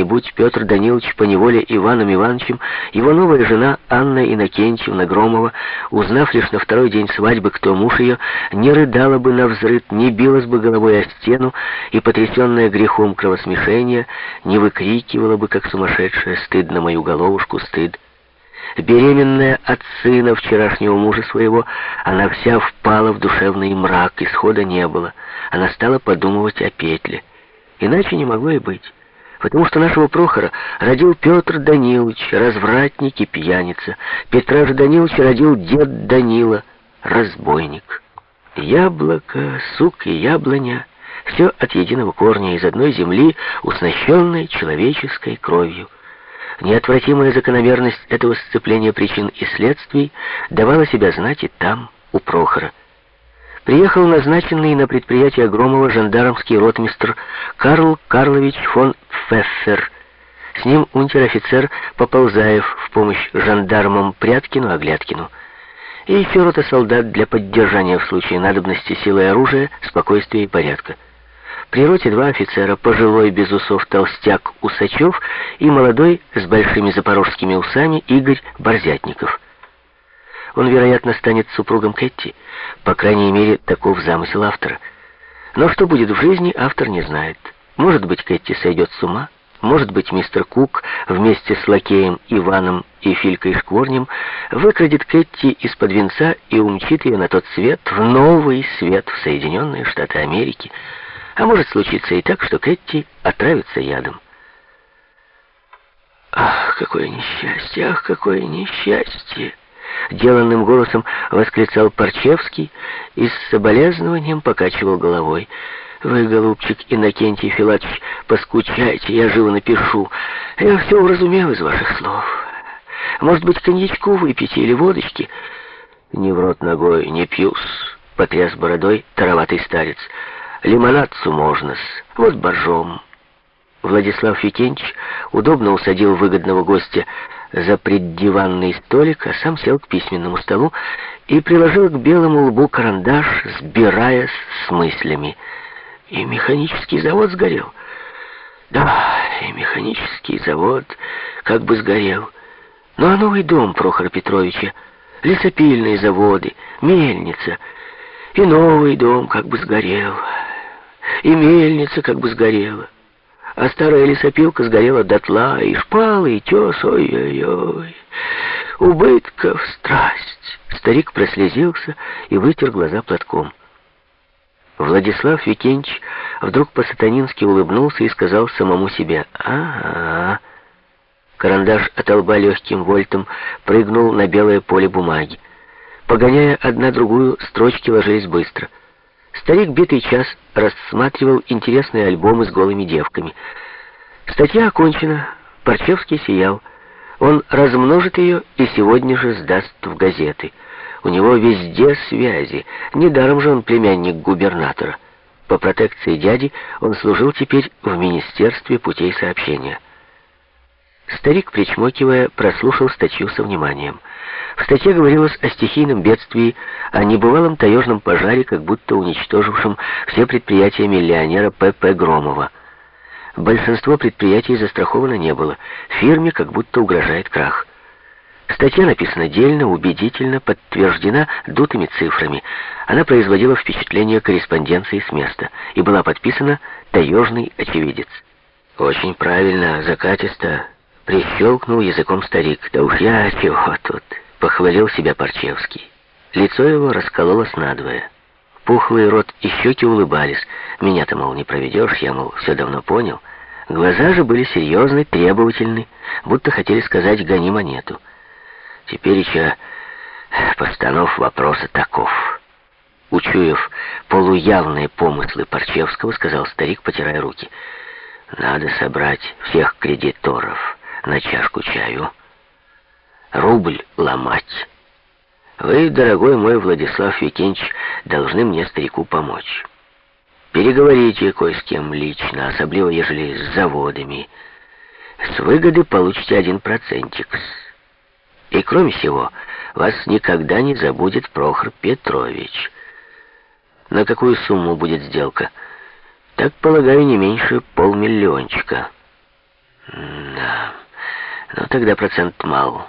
Не будь Петр Данилович по неволе Иваном Ивановичем, его новая жена Анна Иннокентьевна Громова, узнав лишь на второй день свадьбы, кто муж ее, не рыдала бы на взрыд, не билась бы головой о стену и, потрясенная грехом кровосмешения, не выкрикивала бы, как сумасшедшая, «Стыдно мою головушку, стыд!» Беременная от сына вчерашнего мужа своего, она вся впала в душевный мрак, исхода не было. Она стала подумывать о петле. Иначе не могло и быть. Потому что нашего Прохора родил Петр Данилович, развратник и пьяница. Петра же Даниловича родил дед Данила, разбойник. Яблоко, сук и яблоня — все от единого корня, из одной земли, уснащенной человеческой кровью. Неотвратимая закономерность этого сцепления причин и следствий давала себя знать и там, у Прохора. Приехал назначенный на предприятие Громова жандармский ротмистр Карл Карлович фон Пфеффер. С ним унтер-офицер Поползаев в помощь жандармам Пряткину, Оглядкину. И еще рота солдат для поддержания в случае надобности силы оружия, спокойствия и порядка. При роте два офицера, пожилой без усов толстяк Усачев и молодой с большими запорожскими усами Игорь Борзятников. Он, вероятно, станет супругом Кэти. По крайней мере, таков замысел автора. Но что будет в жизни, автор не знает. Может быть, Кэти сойдет с ума, может быть, мистер Кук вместе с лакеем Иваном и Филькой Шкворнем выкрадет Кэти из-под венца и умчит ее на тот свет, в новый свет, в Соединенные Штаты Америки. А может случиться и так, что Кэти отравится ядом. «Ах, какое несчастье! Ах, какое несчастье!» Деланным голосом восклицал Парчевский и с соболезнованием покачивал головой. «Вы, голубчик Иннокентий Филатович, поскучайте, я живо напишу. Я все уразумел из ваших слов. Может быть, коньячку выпить или водочки?» «Не в рот ногой, не пьюс», — потряс бородой тароватый старец. «Лимонадцу можно-с, вот боржом». Владислав Викентьевич удобно усадил выгодного гостя за преддиванный столик, а сам сел к письменному столу и приложил к белому лбу карандаш, сбираясь с мыслями. И механический завод сгорел. Да, и механический завод как бы сгорел. Ну а новый дом Прохора Петровича, лесопильные заводы, мельница, и новый дом как бы сгорел, и мельница как бы сгорела а старая лесопилка сгорела дотла, и шпалы, и тес, ой-ой-ой. Убытков страсть. Старик прослезился и вытер глаза платком. Владислав Викентьевич вдруг по-сатанински улыбнулся и сказал самому себе «Ага». Карандаш от лба легким вольтом прыгнул на белое поле бумаги. Погоняя одна другую, строчки ложились быстро — Старик битый час рассматривал интересные альбомы с голыми девками. Статья окончена, Парчевский сиял. Он размножит ее и сегодня же сдаст в газеты. У него везде связи. Недаром же он племянник губернатора. По протекции дяди он служил теперь в Министерстве путей сообщения. Старик, причмокивая, прослушал статью со вниманием. В статье говорилось о стихийном бедствии, о небывалом таежном пожаре, как будто уничтожившем все предприятия миллионера П.П. Громова. Большинство предприятий застраховано не было. Фирме как будто угрожает крах. Статья написана дельно, убедительно, подтверждена дутыми цифрами. Она производила впечатление корреспонденции с места и была подписана «Таежный очевидец». «Очень правильно, закатисто», — прищелкнул языком старик. «Да уж я чего тут?» Похвалил себя Парчевский. Лицо его раскололось надвое. Пухлый рот и щеки улыбались. Меня-то, мол, не проведешь, я, мол, все давно понял. Глаза же были серьезны, требовательны, будто хотели сказать «гони монету». Теперь еще постанов вопроса таков. Учуяв полуявные помыслы Парчевского, сказал старик, потирая руки. «Надо собрать всех кредиторов на чашку чаю» рубль ломать. Вы, дорогой мой Владислав Викентьевич, должны мне, старику, помочь. Переговорите кое с кем лично, особливо ежели с заводами. С выгоды получите один процентик. И кроме всего, вас никогда не забудет Прохор Петрович. На какую сумму будет сделка? Так, полагаю, не меньше полмиллиончика. Но тогда процент мал.